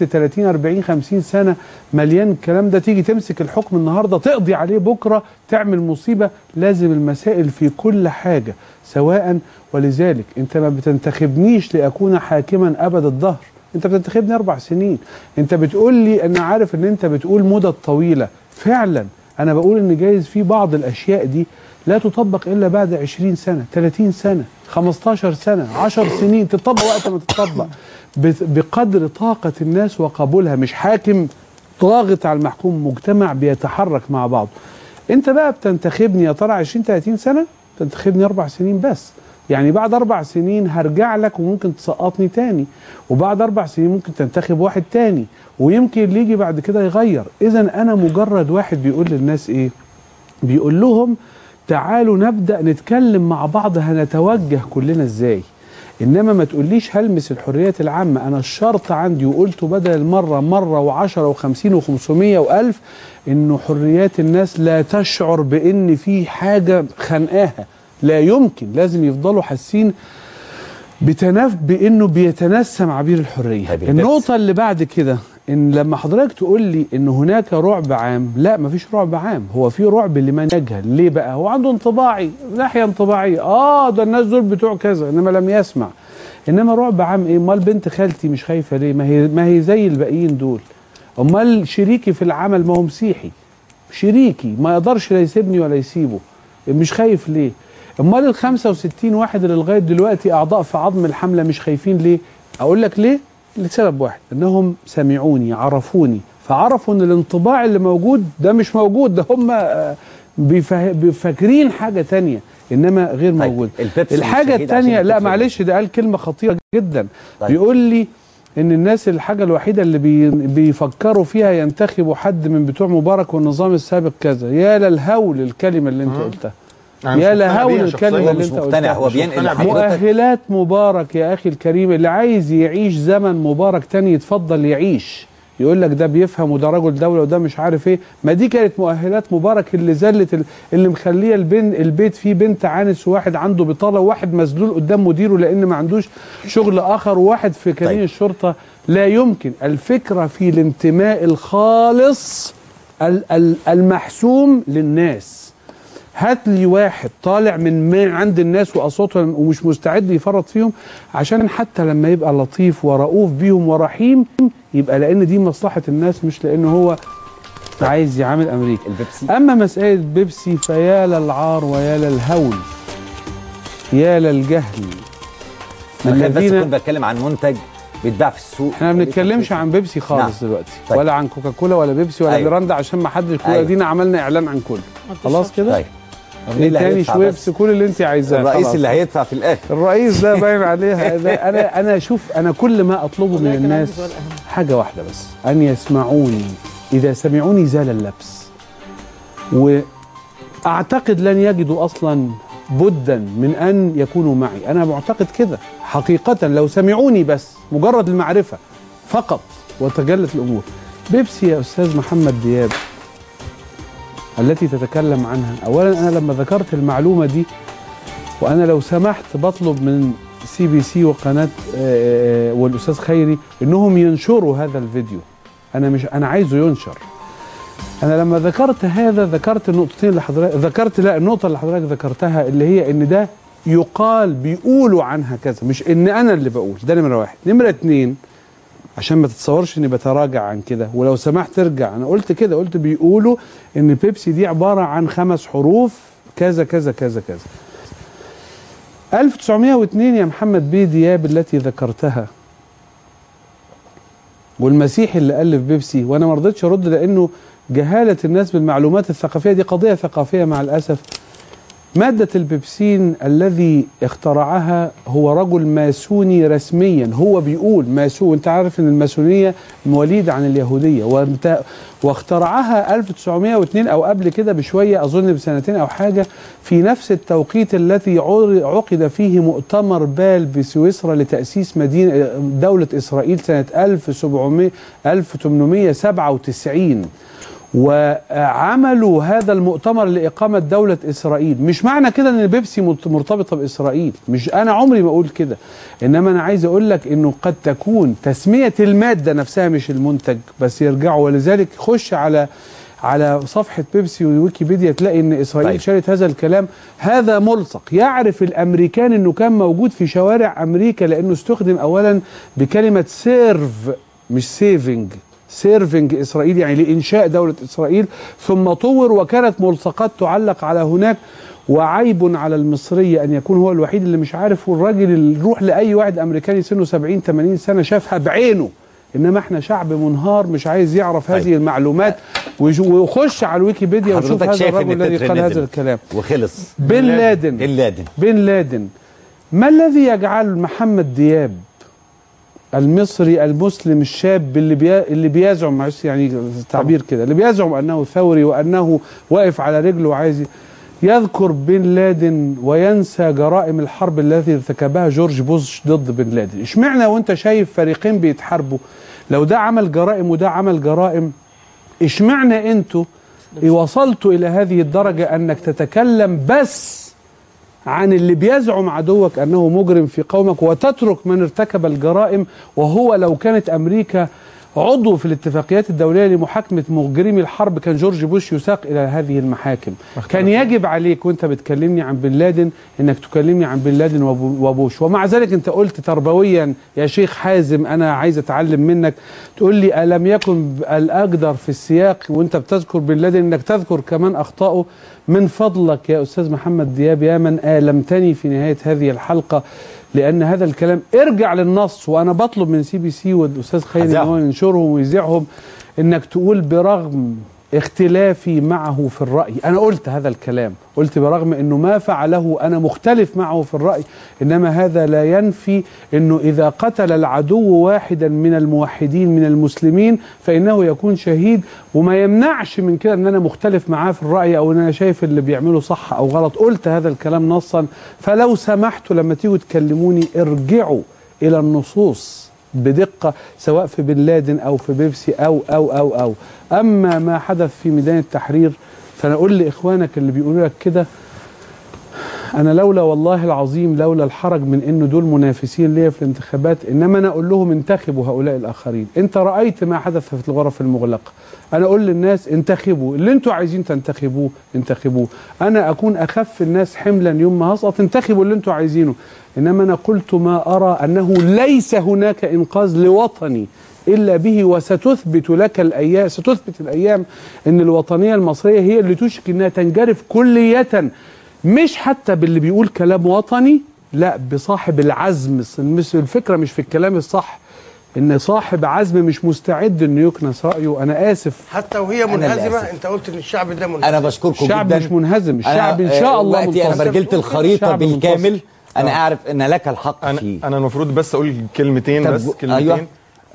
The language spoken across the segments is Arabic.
سكت 30 40 50 سنة مليان الكلام ده تيجي تمسك الحكم النهارده تقضي عليه بكرة تعمل مصيبة لازم المسائل في كل حاجة سواء ولذلك أنت ما بتنتخبنيش لأكون حاكما أبد الدهر أنت بتنتخبني أربع سنين أنت بتقول لي أنا عارف إن أنت بتقول مدة طويلة فعلا أنا بقول إن جايز في بعض الأشياء دي لا تطبق إلا بعد 20 سنة 30 سنة 15 سنة 10 سنين تطبق وقت ما تطبق. بقدر طاقة الناس وقبولها. مش حاكم ضاغط على المحكوم مجتمع بيتحرك مع بعض. انت بقى بتنتخبني يا ترى 20 30 سنة تنتخبني أربع سنين بس. يعني بعد أربع سنين هرجع لك وممكن تسقطني تاني. وبعد أربع سنين ممكن تنتخب واحد تاني. ويمكن اللي يجي بعد كده يغير. اذا أنا مجرد واحد بيقول للناس إيه؟ بيقول لهم تعالوا نبدأ نتكلم مع بعض هنتوجه كلنا إزاي؟ إنما ما تقوليش هلمس الحريات العامة. أنا الشرط عندي وقلته بدل المره مرة وعشرة وخمسين وخمسمية وألف إنه حريات الناس لا تشعر بإن في حاجة خانقاها لا يمكن. لازم يفضلوا حاسين بتنف بإنه بيتنسم عبير الحرية. النقطة اللي بعد كده إن لما حضرتك تقول لي إن هناك رعب عام لا مفيش رعب عام. هو في رعب لمن يجهل. ليه بقى؟ هو عنده انطباعي ناحية انطباعية. آه ده الناس دول بتوع كذا إنما لم يسمع. إنما رعب عام إيه؟ أمال بنت خالتي مش خايفة ليه؟ ما هي ما هي زي الباقيين دول. أمال شريكي في العمل ما هو مسيحي شريكي ما يقدرش لا يسيبني ولا يسيبه. مش خايف ليه؟ أمال ال 65 واحد اللي لغاية دلوقتي أعضاء في عظم الحملة مش خايفين ليه؟ أقول لك ليه؟ لسبب واحد إنهم سمعوني عرفوني. فعرفوا إن الانطباع اللي موجود ده مش موجود ده هم آه، بيفكرين حاجة تانية إنما غير طيب، موجود. الحاجة التانية لا معلش ده قال كلمة خطيرة جدا. طيب. بيقول لي إن الناس الحاجة الوحيدة اللي بي بيفكروا فيها ينتخبوا حد من بتوع مبارك والنظام السابق كذا. يا للهول الكلمة اللي أنت قلتها. يا لهول الكلمة. اللي مش أنت مقتنع قلتها. مؤهلات مبارك يا أخي الكريم. اللي عايز يعيش زمن مبارك تاني يتفضل يعيش. يقول لك ده بيفهم وده رجل دولة وده مش عارف إيه. ما دي كانت مؤهلات مبارك اللي زلت ال- اللي مخلية البن البيت فيه بنت عانس وواحد عنده بطالة وواحد مذلول قدام مديره لأن ما عندوش شغل آخر وواحد في كمين طيب. الشرطة. لا يمكن. الفكرة في الانتماء الخالص ال- ال- المحسوم للناس. هات لي واحد طالع من من عند الناس وأصواتهم ومش مستعد يفرط فيهم عشان حتى لما يبقى لطيف ورؤوف بيهم ورحيم يبقى لأن دي مصلحة الناس مش لأن هو عايز يعامل أمريكا. البيبسي. أما مسألة بيبسي فيا للعار ويا للهول يا للجهل. أنا بس كنت بتكلم عن منتج بيتباع في السوق. إحنا ما بنتكلمش عن بيبسي خالص نعم. دلوقتي طيب. ولا عن كوكاكولا ولا بيبسي ولا أيوة. ميراندا عشان ما حدش أيوة. دينا عملنا إعلان عن كله. خلاص كده؟ طيب. تاني بس؟ كل اللي انت عايزاه الرئيس خلاص. اللي هيدفع في الآخر. الرئيس ده باين عليها. ده أنا أنا شوف أنا كل ما أطلبه من الناس حاجة واحدة بس. أن يسمعوني. إذا سمعوني زال اللبس. وأعتقد لن يجدوا أصلا بدا من أن يكونوا معي. أنا معتقد كده. حقيقه لو سمعوني بس مجرد المعرفة فقط وتجلت الأمور. بيبسي يا أستاذ محمد دياب. التي تتكلم عنها. اولا أنا لما ذكرت المعلومة دي وأنا لو سمحت بطلب من سي بي سي وقناة آه، آه، والأستاذ خيري إنهم ينشروا هذا الفيديو. أنا مش أنا عايزه ينشر. أنا لما ذكرت هذا ذكرت النقطتين اللي حضرتك ذكرت لا النقطة اللي حضرتك ذكرتها اللي هي إن ده يقال بيقولوا عنها كذا مش إن أنا اللي بقول ده نمرة واحد. نمرة اتنين عشان ما تتصورش إني بتراجع عن كده. ولو سمحت ترجع أنا قلت كده. قلت بيقولوا إن بيبسي دي عبارة عن خمس حروف. كذا كذا كذا كذا. 1902 يا محمد بيه دياب التي ذكرتها. والمسيحي اللي ألف بيبسي. وأنا ما رضيتش أرد لأنه جهالة الناس بالمعلومات الثقافية. دي قضية ثقافية مع الأسف. مادة البيبسين الذي اخترعها هو رجل ماسوني رسميا. هو بيقول ماسون انت عارف إن الماسونية مواليد عن اليهودية. وانت واخترعها 1902 أو قبل كده بشوية أظن بسنتين أو حاجة في نفس التوقيت الذي عقد فيه مؤتمر بال بسويسرا لتأسيس مدينة دولة إسرائيل سنة 1700 1897 وعملوا هذا المؤتمر لإقامة دولة إسرائيل. مش معنى كده أن بيبسي مرتبطة بإسرائيل. مش أنا عمري ما أقول كده. إنما أنا عايز أقول لك أنه قد تكون تسمية المادة نفسها مش المنتج بس يرجعوا. ولذلك خش على على صفحة بيبسي وويكيبيديا تلاقي إن إسرائيل طيب. طيب. شالت هذا الكلام. هذا ملصق. يعرف الأمريكان إنه كان موجود في شوارع أمريكا لأنه استخدم اولا بكلمة serve مش saving serving Israel يعني لإنشاء دولة إسرائيل ثم طور وكانت ملصقات تعلق على هناك وعيب على المصري أن يكون هو الوحيد اللي مش عارف والراجل اللي يروح لأي واحد أمريكاني سنه 70 80 سنة شافها بعينه. إنما إحنا شعب منهار مش عايز يعرف طيب. هذه المعلومات. ويج- ويخش على الويكيبيديا ويشوف هذا الرجل الذي قال هذا الكلام. وخلص. بن لادن. بن لادن. بن لادن. ما الذي يجعل محمد دياب المصري المسلم الشاب اللي. اللي بيزعم يعني تعبير كده اللي بيزعم أنه ثوري وأنه واقف على رجله وعايز يذكر بن لادن وينسى جرائم الحرب التي ارتكبها جورج بوش ضد بن لادن اشمعنى وأنت شايف فريقين بيتحاربوا لو ده عمل جرائم وده عمل جرائم اشمعنى أنتوا وصلتوا إلى هذه الدرجة أنك تتكلم بس عن اللي بيزعم عدوك أنه مجرم في قومك وتترك من ارتكب الجرائم وهو لو كانت أمريكا عضو في الاتفاقيات الدولية لمحاكمة مجرمي الحرب كان جورج بوش يساق إلى هذه المحاكم. كان يجب عليك وأنت بتكلمني عن بن لادن إنك تكلمني عن بن لادن وبو- وبوش ومع ذلك أنت قلت تربويا يا شيخ حازم أنا عايز أتعلم منك. تقول لي ألم يكن الأقدر في السياق وأنت بتذكر بن لادن إنك تذكر كمان اخطائه من فضلك يا أستاذ محمد دياب يا من آلمتني في نهاية هذه الحلقة. لأن هذا الكلام ارجع للنص وأنا بطلب من سي بي سي والأستاذ خيري إن هذاعهم. هو ينشرهم ويذيعهم إنك تقول برغم اختلافي معه في الرأي. أنا قلت هذا الكلام. قلت برغم أنه ما فعله أنا مختلف معه في الرأي إنما هذا لا ينفي أنه إذا قتل العدو واحدا من الموحدين من المسلمين فإنه يكون شهيد. وما يمنعش من كده أن أنا مختلف معاه في الرأي أو أن أنا شايف اللي بيعمله صح أو غلط. قلت هذا الكلام نصا. فلو سمحتوا لما تيجوا تكلموني ارجعوا إلى النصوص بدقة سواء في بن لادن أو في بيبسي أو أو أو أو. أما ما حدث في ميدان التحرير فأنا أقول لإخوانك اللي بيقولوا لك كده أنا لولا والله العظيم لولا الحرج من إنه دول منافسين ليا في الانتخابات إنما أنا أقول لهم انتخبوا هؤلاء الآخرين. أنت رأيت ما حدث في الغرف المغلقة. أنا أقول للناس انتخبوا. اللي أنتوا عايزين تنتخبوه انتخبوه. أنا أكون أخف الناس حملا يوم ما هسقط انتخبوا اللي أنتوا عايزينه. إنما أنا قلت ما أرى أنه ليس هناك إنقاذ لوطني. إلا به وستثبت لك الأيام ستثبت الأيام أن الوطنية المصرية هي اللي تشك أنها تنجرف كلية. مش حتى باللي بيقول كلام وطني لا بصاحب العزم. الفكرة مش في الكلام الصح إن صاحب عزم مش مستعد إنه يكنس رأيه. أنا آسف. حتى وهي أنا منهزمة. أنت قلت إن الشعب ده منهزم. أنا بشكركم الشعب جدا. مش منهزم. الشعب إن أنا- شاء آه، الله وقتي أنا منتصر. برجلت الخريطة بالكامل. منتصر. أنا آه. أعرف إن لك الحق أنا فيه. أنا المفروض بس أقول كلمتين بس و- كلمتين. أيوة.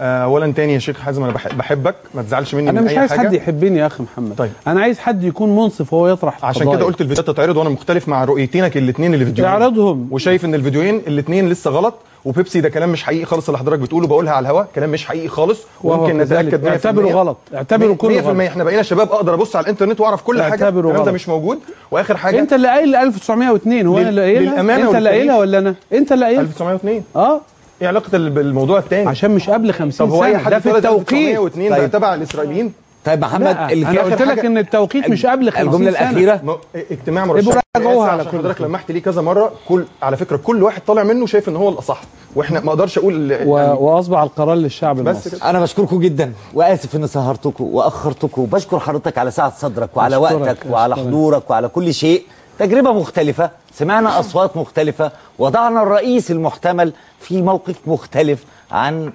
آه، اولا تاني يا شيخ حازم أنا بح- بحبك. ما تزعلش مني أنا من مش أي عايز حد يحبني يا أخي محمد. طيب. أنا عايز حد يكون منصف وهو يطرح عشان. كده قلت الفيديوهات تتعرض وأنا مختلف مع رؤيتينك الاثنين اللي فيديوهين اعرضهم. وشايف إن الفيديوهين الاثنين لسه غلط وبيبسي ده كلام مش حقيقي خالص اللي حضرتك بتقوله بقولها على الهواء كلام مش حقيقي خالص. وممكن. نتأكد 100% اعتبره غلط. اعتبره كله 100% غلط. إحنا بقينا شباب أقدر أبص على الإنترنت وأعرف كل حاجة. الكلام ده. مش موجود. وآخر حاجة. أنت اللي قايل 1902 هو أنا لل- اللي قايلها؟ أنت اللي. قايلها ولا أنا؟ أنت اللي قايلها؟ 1902 آه. إيه علاقة ال- بالموضوع الثاني عشان مش قبل 50 طب هو سنة. ده في التوقيت. 1902 طيب. ده تبع الإسرائيليين؟ طيب محمد أنا قلت لك إن التوقيت مش قبل 50 الجمله سنة. الأخيرة. م- اجتماع مرشحين عشان كل حضرتك. لمحت ليه كذا مرة؟ كل على فكرة كل واحد طالع منه شايف إن هو الأصح وإحنا ما أقدرش أقول و... يعني وأصبح القرار للشعب بس المصري. كده. أنا بشكركم جدا وآسف ان سهرتكم واخرتكم بشكر حضرتك على سعه صدرك وعلى وقتك وعلى. حضورك وعلى كل شيء. تجربة مختلفة سمعنا أصوات مختلفة وضعنا الرئيس المحتمل في موقف مختلف عن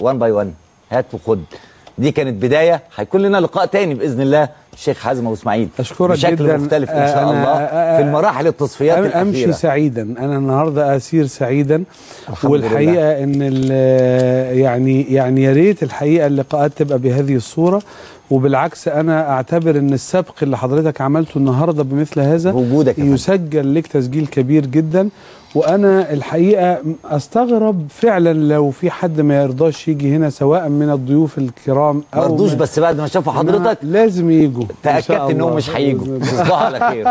1 باي 1 هات وخد. دي كانت بداية. هيكون لنا لقاء تاني بإذن الله. الشيخ حازم أبو إسماعيل أشكرك بشكل جداً. مختلف إن شاء أنا- الله في المراحل التصفيات أم- أمشي الأخيرة. سعيدا. أنا النهارده أسير سعيدا. والحقيقة إن ال- يعني يعني يا ريت الحقيقة اللقاءات تبقى بهذه الصورة. وبالعكس أنا أعتبر إن السبق اللي حضرتك عملته النهارده بمثل هذا فندم. يسجل لك تسجيل كبير جدا. وأنا الحقيقة أستغرب فعلا لو في حد ما يرضاش يجي هنا سواء من الضيوف الكرام أو مرضوش من- بس بعد ما شافوا حضرتك لازم يجوا تأكدت إنهم. مش هيجوا تصبحوا على خير